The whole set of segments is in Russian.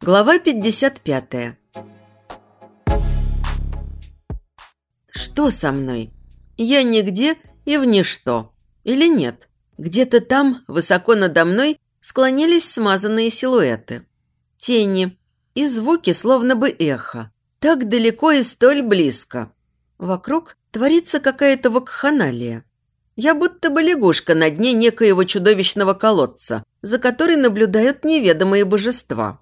Глава 55 Что со мной? Я нигде и в ничто. Или нет? Где-то там, высоко надо мной, склонились смазанные силуэты. Тени и звуки, словно бы эхо. Так далеко и столь близко. Вокруг творится какая-то вакханалия. Я будто бы лягушка на дне некоего чудовищного колодца, за которой наблюдают неведомые божества.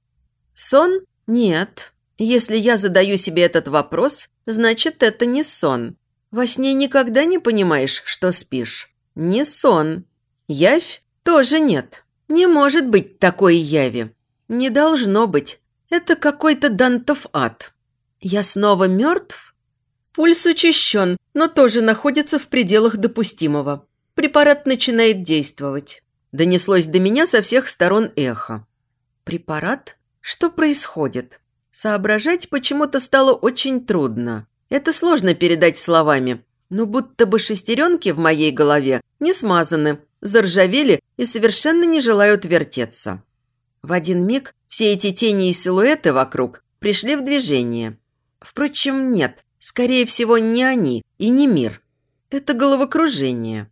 Сон? Нет. Если я задаю себе этот вопрос, значит, это не сон. Во сне никогда не понимаешь, что спишь. Не сон. Явь? Тоже нет. Не может быть такой яви. Не должно быть. Это какой-то Дантов ад. Я снова мертв? Пульс учащен, но тоже находится в пределах допустимого. Препарат начинает действовать. Донеслось до меня со всех сторон эхо. Препарат? Что происходит? Соображать почему-то стало очень трудно. Это сложно передать словами, но будто бы шестеренки в моей голове не смазаны, заржавели и совершенно не желают вертеться. В один миг все эти тени и силуэты вокруг пришли в движение. Впрочем, нет, скорее всего, не они и не мир. Это головокружение.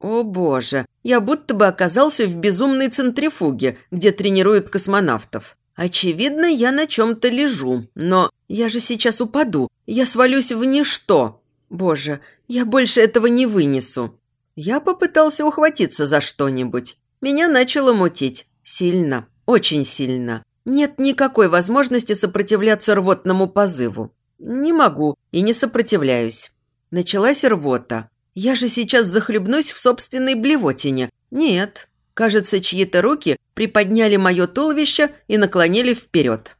О боже, я будто бы оказался в безумной центрифуге, где тренируют космонавтов. Очевидно, я на чем-то лежу, но я же сейчас упаду, я свалюсь в ничто. Боже, я больше этого не вынесу. Я попытался ухватиться за что-нибудь. Меня начало мутить. Сильно, очень сильно. Нет никакой возможности сопротивляться рвотному позыву. Не могу и не сопротивляюсь. Началась рвота. Я же сейчас захлебнусь в собственной блевотине. Нет, Кажется, чьи-то руки приподняли мое туловище и наклонили вперед.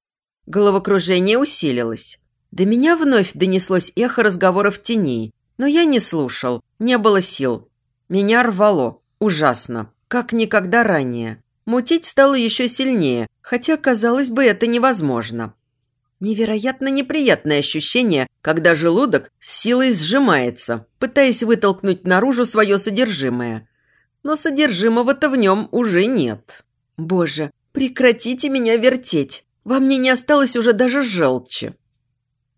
Головокружение усилилось. До меня вновь донеслось эхо разговоров теней, но я не слушал, не было сил. Меня рвало. Ужасно. Как никогда ранее. Мутить стало еще сильнее, хотя, казалось бы, это невозможно. Невероятно неприятное ощущение, когда желудок с силой сжимается, пытаясь вытолкнуть наружу свое содержимое но содержимого-то в нем уже нет. Боже, прекратите меня вертеть. Во мне не осталось уже даже желчи.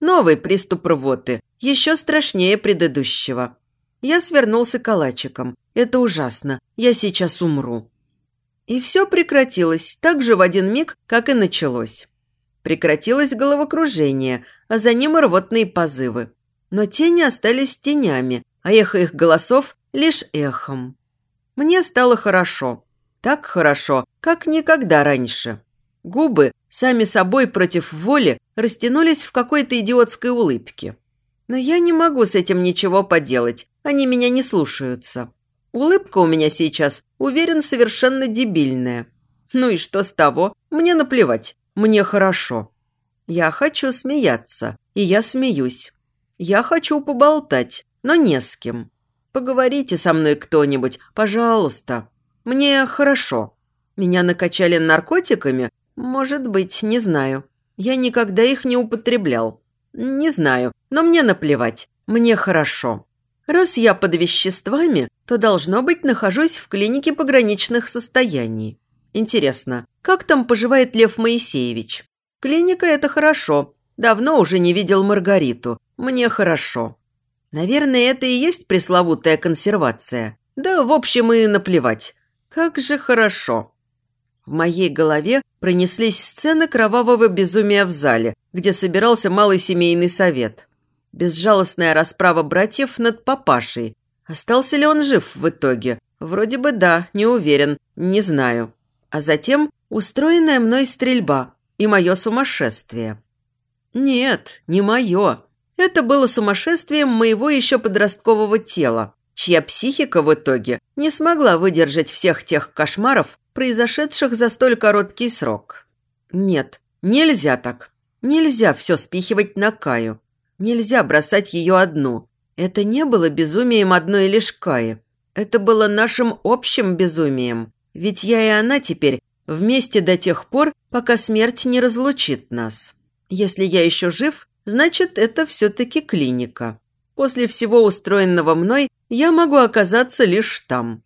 Новый приступ рвоты, еще страшнее предыдущего. Я свернулся калачиком. Это ужасно. Я сейчас умру. И все прекратилось так же в один миг, как и началось. Прекратилось головокружение, а за ним и рвотные позывы. Но тени остались тенями, а эхо их голосов лишь эхом. Мне стало хорошо. Так хорошо, как никогда раньше. Губы, сами собой против воли, растянулись в какой-то идиотской улыбке. Но я не могу с этим ничего поделать, они меня не слушаются. Улыбка у меня сейчас, уверен, совершенно дебильная. Ну и что с того? Мне наплевать, мне хорошо. Я хочу смеяться, и я смеюсь. Я хочу поболтать, но не с кем. Поговорите со мной кто-нибудь, пожалуйста. Мне хорошо. Меня накачали наркотиками? Может быть, не знаю. Я никогда их не употреблял. Не знаю, но мне наплевать. Мне хорошо. Раз я под веществами, то, должно быть, нахожусь в клинике пограничных состояний. Интересно, как там поживает Лев Моисеевич? Клиника – это хорошо. Давно уже не видел Маргариту. Мне хорошо. Наверное, это и есть пресловутая консервация. Да, в общем, и наплевать. Как же хорошо. В моей голове пронеслись сцены кровавого безумия в зале, где собирался малый семейный совет. Безжалостная расправа братьев над папашей. Остался ли он жив в итоге? Вроде бы да, не уверен, не знаю. А затем устроенная мной стрельба и мое сумасшествие. Нет, не мое. Это было сумасшествием моего еще подросткового тела, чья психика в итоге не смогла выдержать всех тех кошмаров, произошедших за столь короткий срок. Нет, нельзя так. Нельзя все спихивать на Каю. Нельзя бросать ее одну. Это не было безумием одной лишь Каи. Это было нашим общим безумием. Ведь я и она теперь вместе до тех пор, пока смерть не разлучит нас. Если я еще жив, значит, это все-таки клиника. После всего устроенного мной я могу оказаться лишь там.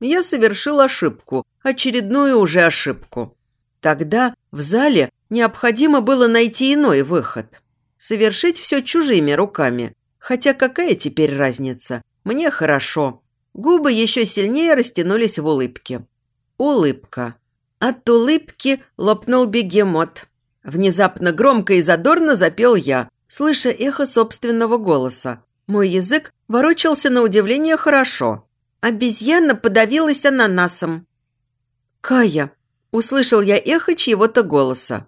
Я совершил ошибку, очередную уже ошибку. Тогда в зале необходимо было найти иной выход. Совершить все чужими руками. Хотя какая теперь разница? Мне хорошо. Губы еще сильнее растянулись в улыбке. Улыбка. От улыбки лопнул бегемот. Внезапно громко и задорно запел я, слыша эхо собственного голоса. Мой язык ворочался на удивление хорошо. Обезьяна подавилась ананасом. «Кая!» – услышал я эхо чьего-то голоса.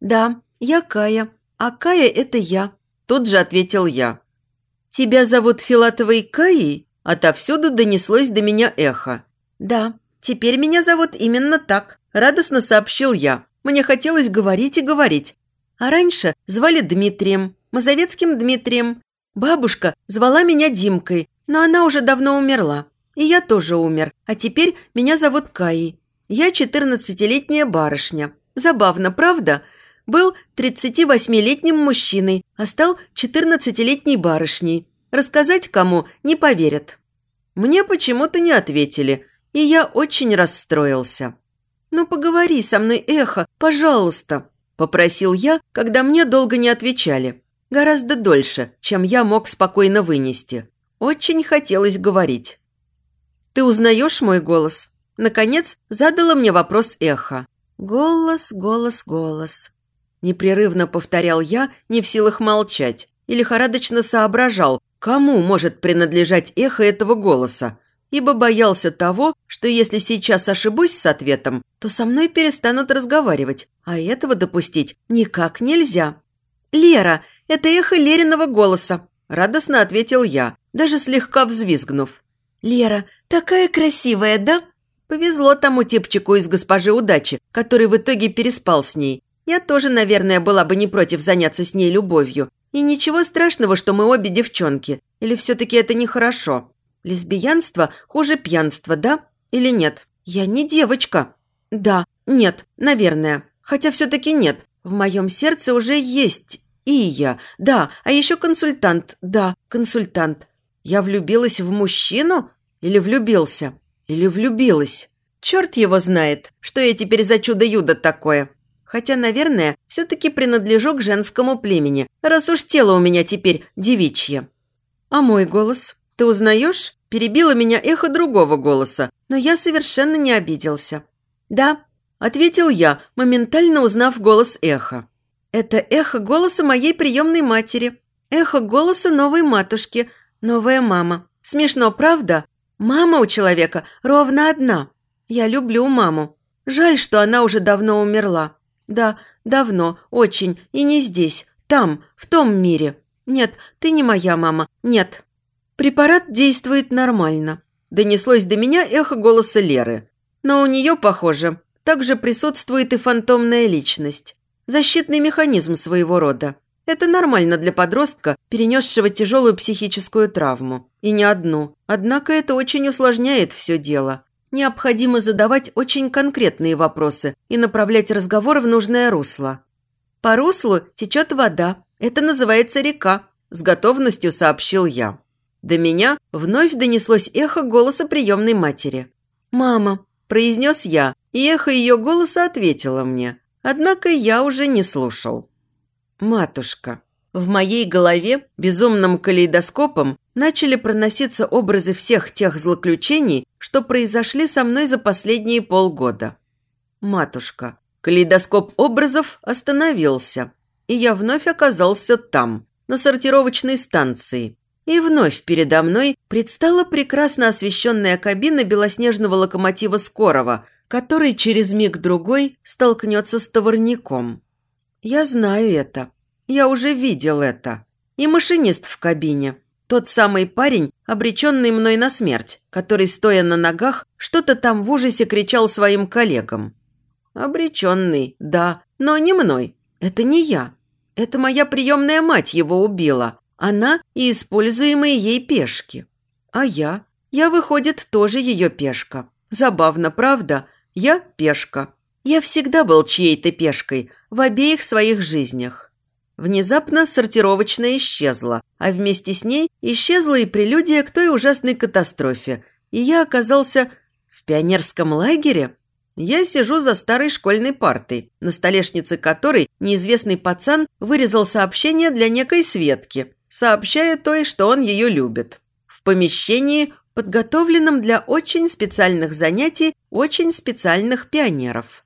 «Да, я Кая, а Кая – это я», – тут же ответил я. «Тебя зовут Филатовой Каей?» Отовсюду донеслось до меня эхо. «Да, теперь меня зовут именно так», – радостно сообщил я. Мне хотелось говорить и говорить. А раньше звали Дмитрием, Мазовецким Дмитрием. Бабушка звала меня Димкой, но она уже давно умерла. И я тоже умер, а теперь меня зовут Каей. Я 14-летняя барышня. Забавно, правда? Был 38-летним мужчиной, а стал 14-летней барышней. Рассказать кому не поверят. Мне почему-то не ответили, и я очень расстроился. «Ну, поговори со мной, эхо, пожалуйста», – попросил я, когда мне долго не отвечали. Гораздо дольше, чем я мог спокойно вынести. Очень хотелось говорить. «Ты узнаешь мой голос?» Наконец задала мне вопрос эхо. «Голос, голос, голос». Непрерывно повторял я, не в силах молчать, и лихорадочно соображал, кому может принадлежать эхо этого голоса, ибо боялся того, что если сейчас ошибусь с ответом, то со мной перестанут разговаривать, а этого допустить никак нельзя. «Лера, это эхо Лериного голоса», – радостно ответил я, даже слегка взвизгнув. «Лера, такая красивая, да?» Повезло тому типчику из госпожи удачи, который в итоге переспал с ней. Я тоже, наверное, была бы не против заняться с ней любовью. И ничего страшного, что мы обе девчонки. Или все-таки это нехорошо? Лесбиянство хуже пьянства, да? Или нет? Я не девочка. Да, нет, наверное. Хотя все-таки нет. В моем сердце уже есть и я. Да, а еще консультант. Да, консультант. Я влюбилась в мужчину? Или влюбился? Или влюбилась? Черт его знает, что я теперь за чудо-юдо такое. Хотя, наверное, все-таки принадлежу к женскому племени, раз уж тело у меня теперь девичье. А мой голос? Ты узнаешь? Перебило меня эхо другого голоса, но я совершенно не обиделся. «Да», – ответил я, моментально узнав голос эха. «Это эхо голоса моей приемной матери, эхо голоса новой матушки, новая мама. Смешно, правда? Мама у человека ровно одна. Я люблю маму. Жаль, что она уже давно умерла. Да, давно, очень, и не здесь, там, в том мире. Нет, ты не моя мама, нет, «Препарат действует нормально», – донеслось до меня эхо голоса Леры. Но у нее, похоже, также присутствует и фантомная личность. Защитный механизм своего рода. Это нормально для подростка, перенесшего тяжелую психическую травму. И не одну. Однако это очень усложняет все дело. Необходимо задавать очень конкретные вопросы и направлять разговор в нужное русло. По руслу течет вода. Это называется река, с готовностью сообщил я. До меня вновь донеслось эхо голоса приемной матери. «Мама», – произнес я, и эхо ее голоса ответило мне. Однако я уже не слушал. «Матушка». В моей голове безумным калейдоскопом начали проноситься образы всех тех злоключений, что произошли со мной за последние полгода. «Матушка». Калейдоскоп образов остановился, и я вновь оказался там, на сортировочной станции, и вновь передо мной предстала прекрасно освещенная кабина белоснежного локомотива скорого, который через миг-другой столкнется с товарником. Я знаю это. Я уже видел это. И машинист в кабине. Тот самый парень, обреченный мной на смерть, который, стоя на ногах, что-то там в ужасе кричал своим коллегам. Обреченный, да, но не мной. Это не я. Это моя приемная мать его убила, она и используемые ей пешки. А я? Я, выходит, тоже ее пешка. Забавно, правда? Я пешка. Я всегда был чьей-то пешкой в обеих своих жизнях. Внезапно сортировочная исчезла, а вместе с ней исчезла и прелюдия к той ужасной катастрофе, и я оказался в пионерском лагере. Я сижу за старой школьной партой, на столешнице которой неизвестный пацан вырезал сообщение для некой Светки, сообщая той, что он ее любит. В помещении, подготовленном для очень специальных занятий очень специальных пионеров.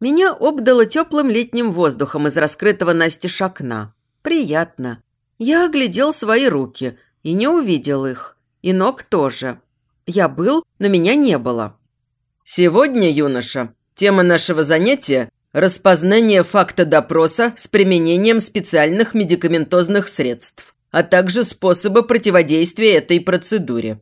Меня обдало теплым летним воздухом из раскрытого настежь окна. Приятно. Я оглядел свои руки и не увидел их. И ног тоже. Я был, но меня не было. Сегодня, юноша, тема нашего занятия – распознание факта допроса с применением специальных медикаментозных средств, а также способа противодействия этой процедуре.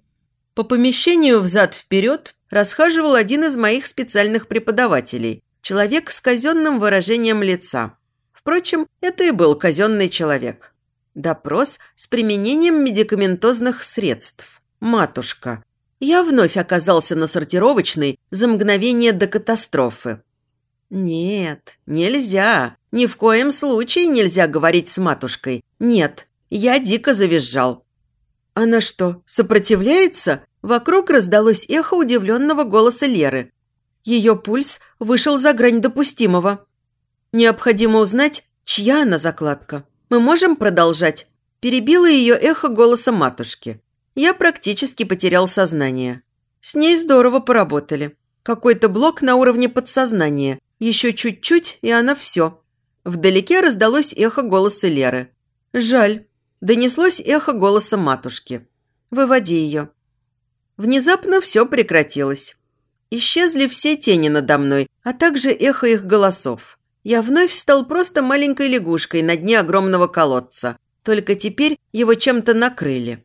По помещению взад-вперед расхаживал один из моих специальных преподавателей, человек с казенным выражением лица. Впрочем, это и был казенный человек. Допрос с применением медикаментозных средств. Матушка. Я вновь оказался на сортировочной за мгновение до катастрофы. Нет, нельзя. Ни в коем случае нельзя говорить с матушкой. Нет, я дико завизжал. Она что, сопротивляется? Вокруг раздалось эхо удивленного голоса Леры. Ее пульс вышел за грань допустимого. Необходимо узнать, чья она закладка. Мы можем продолжать? Перебило ее эхо голоса матушки. Я практически потерял сознание. С ней здорово поработали. Какой-то блок на уровне подсознания. Еще чуть-чуть, и она все. Вдалеке раздалось эхо голоса Леры. «Жаль». Донеслось эхо голоса матушки. «Выводи ее». Внезапно все прекратилось. Исчезли все тени надо мной, а также эхо их голосов. Я вновь стал просто маленькой лягушкой на дне огромного колодца. Только теперь его чем-то накрыли.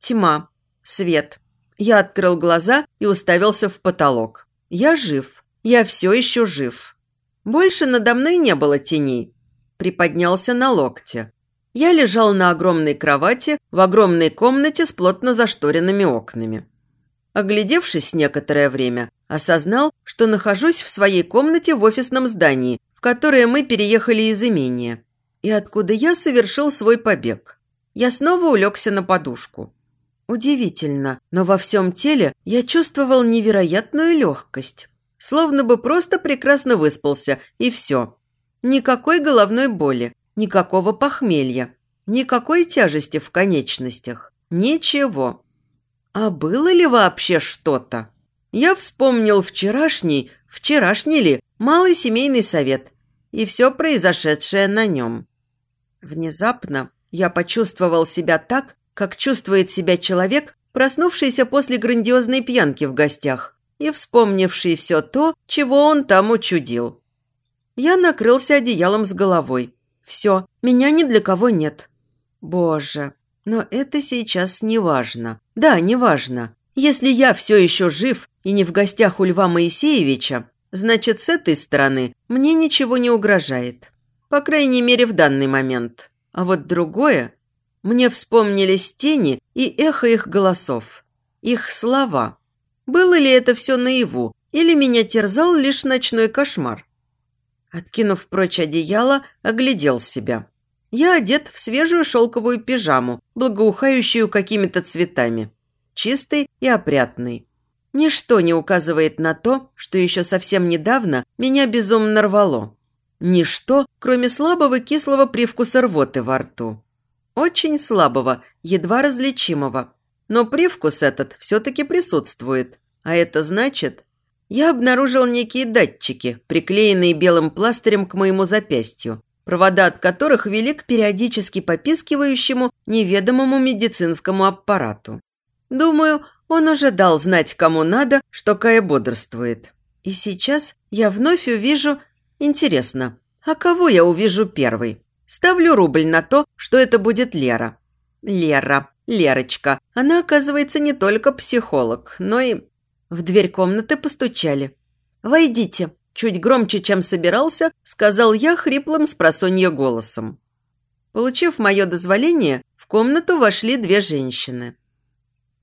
Тьма. Свет. Я открыл глаза и уставился в потолок. Я жив. Я все еще жив. Больше надо мной не было теней. Приподнялся на локте. Я лежал на огромной кровати в огромной комнате с плотно зашторенными окнами. Оглядевшись некоторое время, осознал, что нахожусь в своей комнате в офисном здании, в которое мы переехали из имения, и откуда я совершил свой побег. Я снова улегся на подушку. Удивительно, но во всем теле я чувствовал невероятную легкость. Словно бы просто прекрасно выспался, и все. Никакой головной боли, никакого похмелья, никакой тяжести в конечностях. Ничего. А было ли вообще что-то? Я вспомнил вчерашний, вчерашний ли, малый семейный совет и все произошедшее на нем. Внезапно я почувствовал себя так, как чувствует себя человек, проснувшийся после грандиозной пьянки в гостях и вспомнивший все то, чего он там учудил. Я накрылся одеялом с головой. Все, меня ни для кого нет. Боже, но это сейчас не важно. Да, не важно. Если я все еще жив и не в гостях у Льва Моисеевича, значит, с этой стороны мне ничего не угрожает. По крайней мере, в данный момент. А вот другое мне вспомнились тени и эхо их голосов. Их слова. Было ли это все наяву, или меня терзал лишь ночной кошмар? Откинув прочь одеяло, оглядел себя. Я одет в свежую шелковую пижаму, благоухающую какими-то цветами. Чистый и опрятный. Ничто не указывает на то, что еще совсем недавно меня безумно рвало. Ничто, кроме слабого кислого привкуса рвоты во рту. Очень слабого, едва различимого. Но привкус этот все-таки присутствует. А это значит... Я обнаружил некие датчики, приклеенные белым пластырем к моему запястью, провода от которых вели к периодически попискивающему неведомому медицинскому аппарату. Думаю, он уже дал знать кому надо, что Кая бодрствует. И сейчас я вновь увижу... Интересно, а кого я увижу первый? Ставлю рубль на то, что это будет Лера. Лера, Лерочка. Она, оказывается, не только психолог, но и... В дверь комнаты постучали. «Войдите», – чуть громче, чем собирался, сказал я хриплым с голосом. Получив мое дозволение, в комнату вошли две женщины.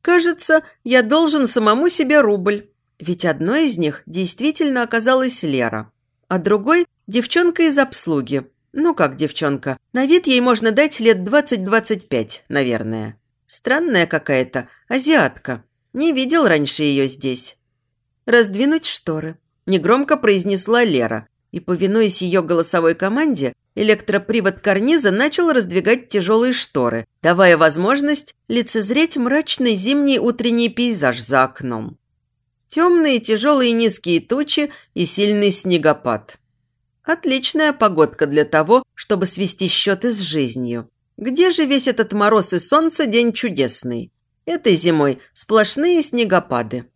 Кажется, я должен самому себе рубль, ведь одной из них действительно оказалась Лера, а другой – девчонка из обслуги, Ну как девчонка, на вид ей можно дать лет 20-25, наверное. Странная какая-то, азиатка. Не видел раньше ее здесь. Раздвинуть шторы. Негромко произнесла Лера. И, повинуясь ее голосовой команде, электропривод карниза начал раздвигать тяжелые шторы, давая возможность лицезреть мрачный зимний утренний пейзаж за окном. Темные тяжелые низкие тучи и сильный снегопад. Отличная погодка для того, чтобы свести счеты с жизнью. Где же весь этот мороз и солнце день чудесный? Этой зимой сплошные снегопады.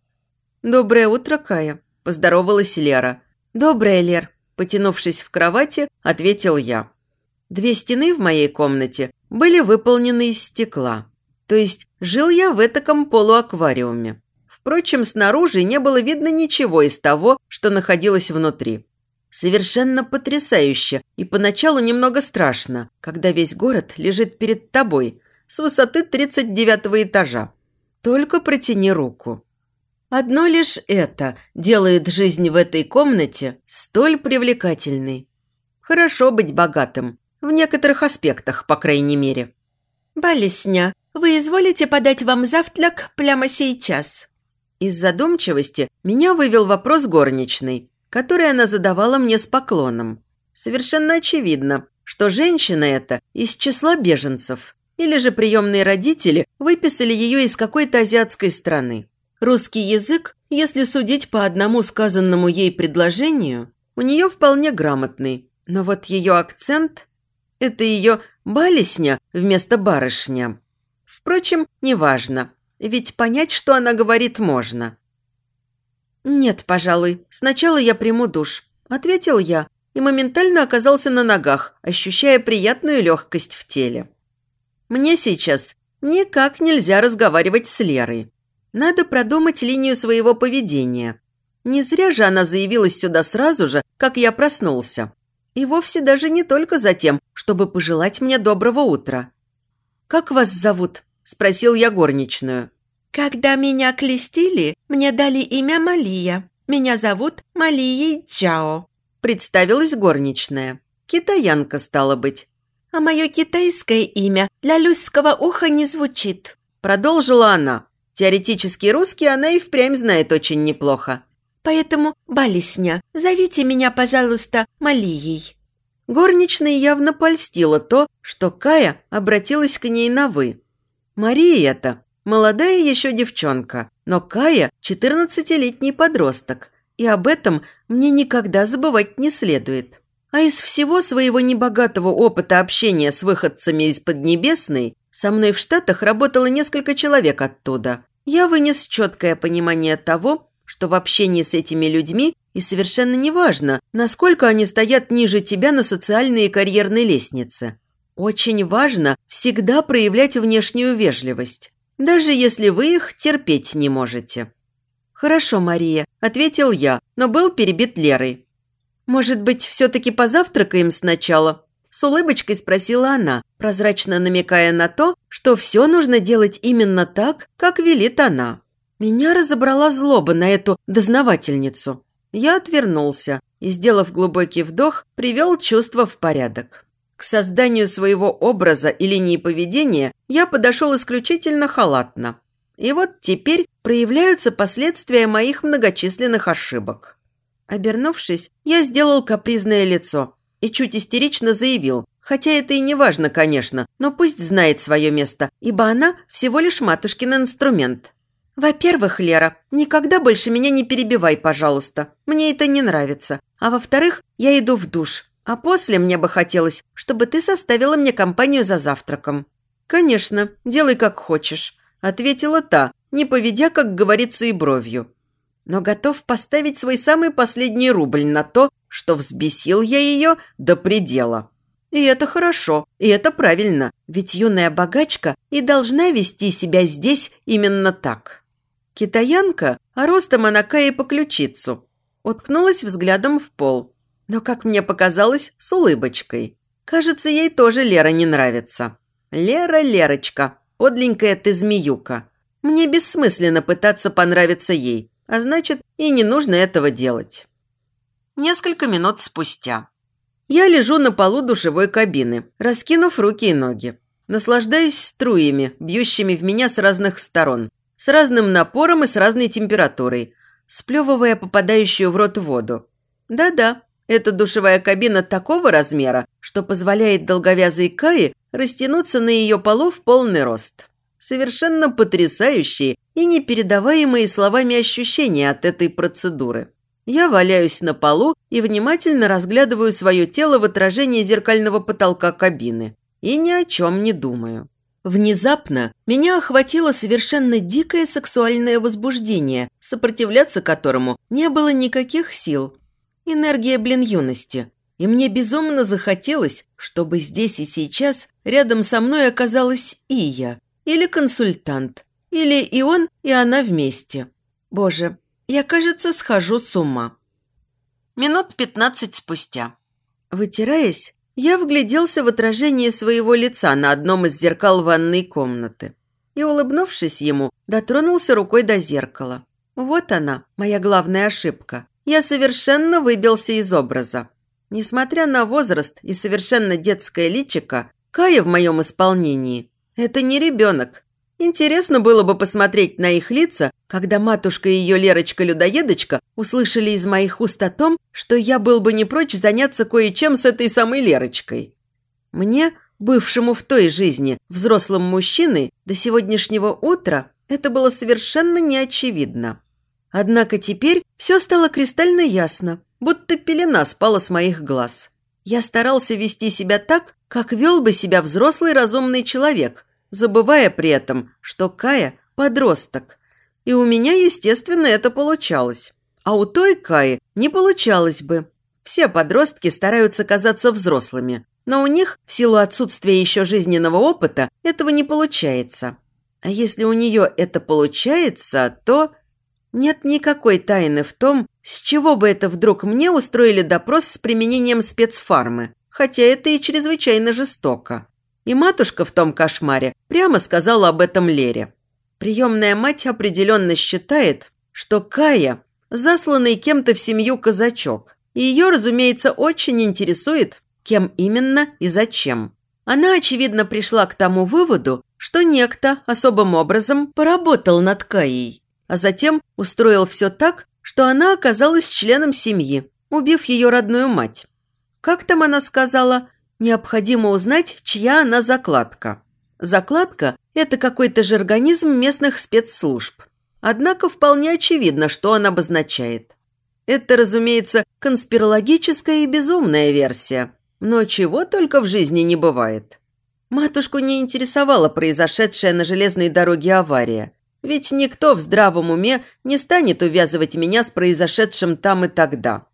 «Доброе утро, Кая», – поздоровалась Лера. «Доброе, Лер», – потянувшись в кровати, ответил я. Две стены в моей комнате были выполнены из стекла. То есть жил я в этаком полуаквариуме. Впрочем, снаружи не было видно ничего из того, что находилось внутри. Совершенно потрясающе и поначалу немного страшно, когда весь город лежит перед тобой с высоты 39 этажа. Только протяни руку. Одно лишь это делает жизнь в этой комнате столь привлекательной. Хорошо быть богатым, в некоторых аспектах, по крайней мере. «Балесня, вы изволите подать вам завтрак прямо сейчас?» Из задумчивости меня вывел вопрос горничной – которые она задавала мне с поклоном. Совершенно очевидно, что женщина эта из числа беженцев, или же приемные родители выписали ее из какой-то азиатской страны. Русский язык, если судить по одному сказанному ей предложению, у нее вполне грамотный, но вот ее акцент – это ее балесня вместо барышня. Впрочем, неважно, ведь понять, что она говорит, можно. «Нет, пожалуй. Сначала я приму душ», – ответил я и моментально оказался на ногах, ощущая приятную легкость в теле. Мне сейчас никак нельзя разговаривать с Лерой. Надо продумать линию своего поведения. Не зря же она заявилась сюда сразу же, как я проснулся. И вовсе даже не только за тем, чтобы пожелать мне доброго утра. «Как вас зовут?» – спросил я горничную. «Когда меня клестили, мне дали имя Малия. Меня зовут Малией Чао», – представилась горничная. Китаянка, стала быть. «А мое китайское имя для люсского уха не звучит», – продолжила она. Теоретически русский она и впрямь знает очень неплохо. «Поэтому, Балисня, зовите меня, пожалуйста, Малией». Горничной явно польстило то, что Кая обратилась к ней на «вы». Мария это Молодая еще девчонка, но Кая – 14-летний подросток. И об этом мне никогда забывать не следует. А из всего своего небогатого опыта общения с выходцами из Поднебесной со мной в Штатах работало несколько человек оттуда. Я вынес четкое понимание того, что в общении с этими людьми и совершенно неважно, насколько они стоят ниже тебя на социальной и карьерной лестнице. Очень важно всегда проявлять внешнюю вежливость даже если вы их терпеть не можете». «Хорошо, Мария», – ответил я, но был перебит Лерой. «Может быть, все-таки позавтракаем сначала?» С улыбочкой спросила она, прозрачно намекая на то, что все нужно делать именно так, как велит она. Меня разобрала злоба на эту дознавательницу. Я отвернулся и, сделав глубокий вдох, привел чувство в порядок. К созданию своего образа и линии поведения я подошел исключительно халатно. И вот теперь проявляются последствия моих многочисленных ошибок. Обернувшись, я сделал капризное лицо и чуть истерично заявил, хотя это и не важно, конечно, но пусть знает свое место, ибо она всего лишь матушкин инструмент. Во-первых, Лера, никогда больше меня не перебивай, пожалуйста. Мне это не нравится. А во-вторых, я иду в душ. А после мне бы хотелось, чтобы ты составила мне компанию за завтраком». «Конечно, делай как хочешь», – ответила та, не поведя, как говорится, и бровью. Но готов поставить свой самый последний рубль на то, что взбесил я ее до предела. И это хорошо, и это правильно, ведь юная богачка и должна вести себя здесь именно так. Китаянка, а ростом она Кая по ключицу, уткнулась взглядом в пол – но, как мне показалось, с улыбочкой. Кажется, ей тоже Лера не нравится. Лера, Лерочка, подленькая ты змеюка. Мне бессмысленно пытаться понравиться ей, а значит, и не нужно этого делать. Несколько минут спустя. Я лежу на полу душевой кабины, раскинув руки и ноги, наслаждаясь струями, бьющими в меня с разных сторон, с разным напором и с разной температурой, сплевывая попадающую в рот воду. Да-да, эта душевая кабина такого размера, что позволяет долговязой Кае растянуться на ее полу в полный рост. Совершенно потрясающие и непередаваемые словами ощущения от этой процедуры. Я валяюсь на полу и внимательно разглядываю свое тело в отражении зеркального потолка кабины. И ни о чем не думаю. Внезапно меня охватило совершенно дикое сексуальное возбуждение, сопротивляться которому не было никаких сил. Энергия, блин, юности. И мне безумно захотелось, чтобы здесь и сейчас рядом со мной оказалась Ия, или консультант, или и он, и она вместе. Боже, я, кажется, схожу с ума. Минут пятнадцать спустя. Вытираясь, я вгляделся в отражение своего лица на одном из зеркал ванной комнаты и, улыбнувшись ему, дотронулся рукой до зеркала. Вот она, моя главная ошибка. Я совершенно выбился из образа. Несмотря на возраст и совершенно детское личико, Кая в моем исполнении – это не ребенок, Интересно было бы посмотреть на их лица, когда матушка и ее Лерочка-людоедочка услышали из моих уст о том, что я был бы не прочь заняться кое-чем с этой самой Лерочкой. Мне, бывшему в той жизни взрослым мужчиной, до сегодняшнего утра это было совершенно неочевидно. Однако теперь все стало кристально ясно, будто пелена спала с моих глаз. Я старался вести себя так, как вел бы себя взрослый разумный человек – забывая при этом, что Кая – подросток. И у меня, естественно, это получалось. А у той Каи не получалось бы. Все подростки стараются казаться взрослыми, но у них, в силу отсутствия еще жизненного опыта, этого не получается. А если у нее это получается, то... Нет никакой тайны в том, с чего бы это вдруг мне устроили допрос с применением спецфармы, хотя это и чрезвычайно жестоко. И матушка в том кошмаре прямо сказала об этом Лере. Приемная мать определенно считает, что Кая – засланный кем-то в семью казачок. И ее, разумеется, очень интересует, кем именно и зачем. Она, очевидно, пришла к тому выводу, что некто особым образом поработал над Каей, а затем устроил все так, что она оказалась членом семьи, убив ее родную мать. Как там она сказала, Необходимо узнать, чья она закладка. Закладка – это какой-то же организм местных спецслужб. Однако вполне очевидно, что он обозначает. Это, разумеется, конспирологическая и безумная версия. Но чего только в жизни не бывает. Матушку не интересовала произошедшая на железной дороге авария. Ведь никто в здравом уме не станет увязывать меня с произошедшим там и тогда.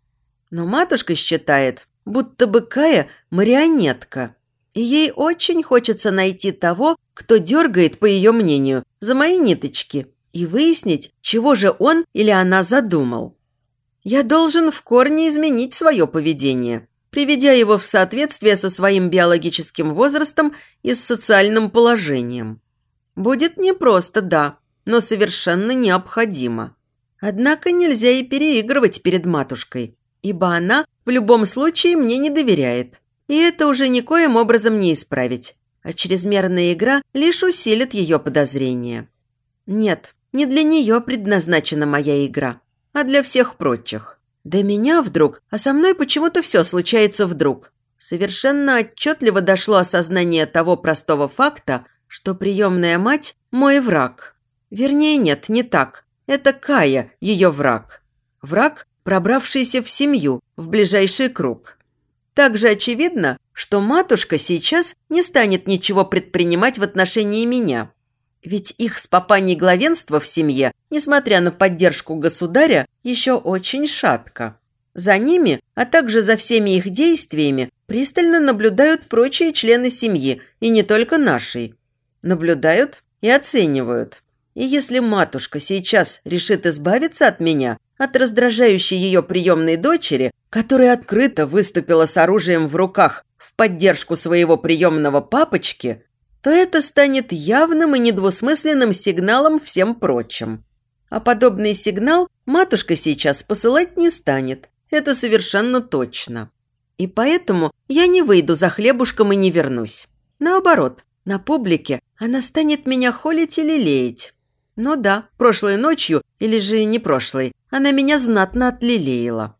Но матушка считает, будто бы Кая – марионетка. И ей очень хочется найти того, кто дергает, по ее мнению, за мои ниточки и выяснить, чего же он или она задумал. Я должен в корне изменить свое поведение, приведя его в соответствие со своим биологическим возрастом и с социальным положением. Будет непросто, да, но совершенно необходимо. Однако нельзя и переигрывать перед матушкой ибо она в любом случае мне не доверяет. И это уже никоим образом не исправить. А чрезмерная игра лишь усилит ее подозрения. Нет, не для нее предназначена моя игра, а для всех прочих. До меня вдруг, а со мной почему-то все случается вдруг. Совершенно отчетливо дошло осознание того простого факта, что приемная мать – мой враг. Вернее, нет, не так. Это Кая, ее враг. Враг, пробравшийся в семью, в ближайший круг. Также очевидно, что матушка сейчас не станет ничего предпринимать в отношении меня. Ведь их с папаней главенство в семье, несмотря на поддержку государя, еще очень шатко. За ними, а также за всеми их действиями, пристально наблюдают прочие члены семьи, и не только нашей. Наблюдают и оценивают. И если матушка сейчас решит избавиться от меня, от раздражающей ее приемной дочери, которая открыто выступила с оружием в руках в поддержку своего приемного папочки, то это станет явным и недвусмысленным сигналом всем прочим. А подобный сигнал матушка сейчас посылать не станет, это совершенно точно. И поэтому я не выйду за хлебушком и не вернусь. Наоборот, на публике она станет меня холить или леять. Ну да, прошлой ночью, или же не прошлой, она меня знатно отлелеяла.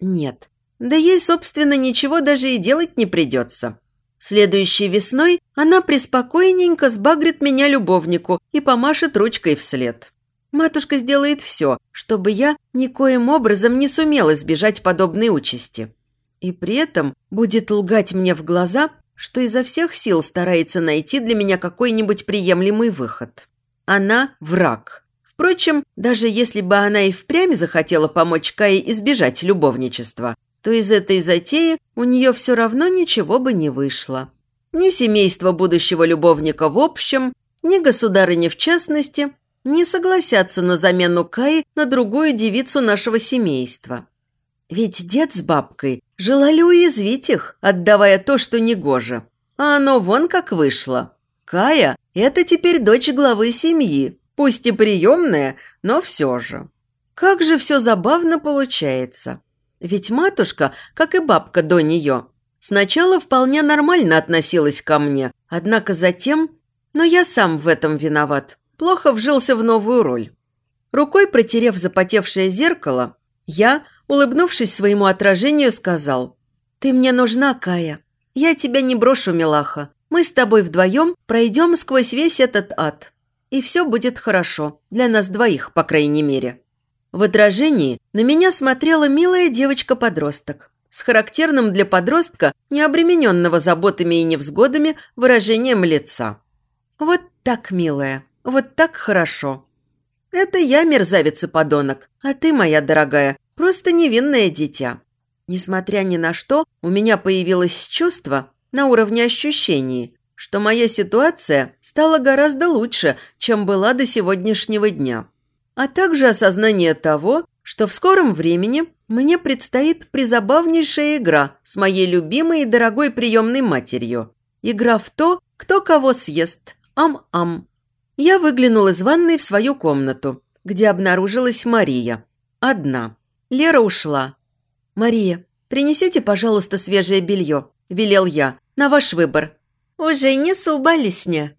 Нет, да ей, собственно, ничего даже и делать не придется. Следующей весной она преспокойненько сбагрит меня любовнику и помашет ручкой вслед. Матушка сделает все, чтобы я никоим образом не сумела избежать подобной участи. И при этом будет лгать мне в глаза, что изо всех сил старается найти для меня какой-нибудь приемлемый выход. Она – враг. Впрочем, даже если бы она и впрямь захотела помочь Кае избежать любовничества, то из этой затеи у нее все равно ничего бы не вышло. Ни семейство будущего любовника в общем, ни государыня в частности не согласятся на замену Каи на другую девицу нашего семейства. Ведь дед с бабкой желали уязвить их, отдавая то, что негоже. А оно вон как вышло. Кая – это теперь дочь главы семьи, пусть и приемная, но все же. Как же все забавно получается. Ведь матушка, как и бабка до нее, сначала вполне нормально относилась ко мне, однако затем... Но я сам в этом виноват. Плохо вжился в новую роль. Рукой протерев запотевшее зеркало, я, улыбнувшись своему отражению, сказал, «Ты мне нужна, Кая. Я тебя не брошу, милаха. Мы с тобой вдвоем пройдем сквозь весь этот ад. И все будет хорошо. Для нас двоих, по крайней мере». В отражении на меня смотрела милая девочка-подросток с характерным для подростка, не обремененного заботами и невзгодами, выражением лица. «Вот так, милая, вот так хорошо. Это я мерзавец и подонок, а ты, моя дорогая, просто невинное дитя. Несмотря ни на что, у меня появилось чувство на уровне ощущений, что моя ситуация стала гораздо лучше, чем была до сегодняшнего дня а также осознание того, что в скором времени мне предстоит призабавнейшая игра с моей любимой и дорогой приемной матерью. Игра в то, кто кого съест. Ам-ам. Я выглянул из ванной в свою комнату, где обнаружилась Мария. Одна. Лера ушла. «Мария, принесите, пожалуйста, свежее белье», – велел я. «На ваш выбор». «Уже несу, болесня»,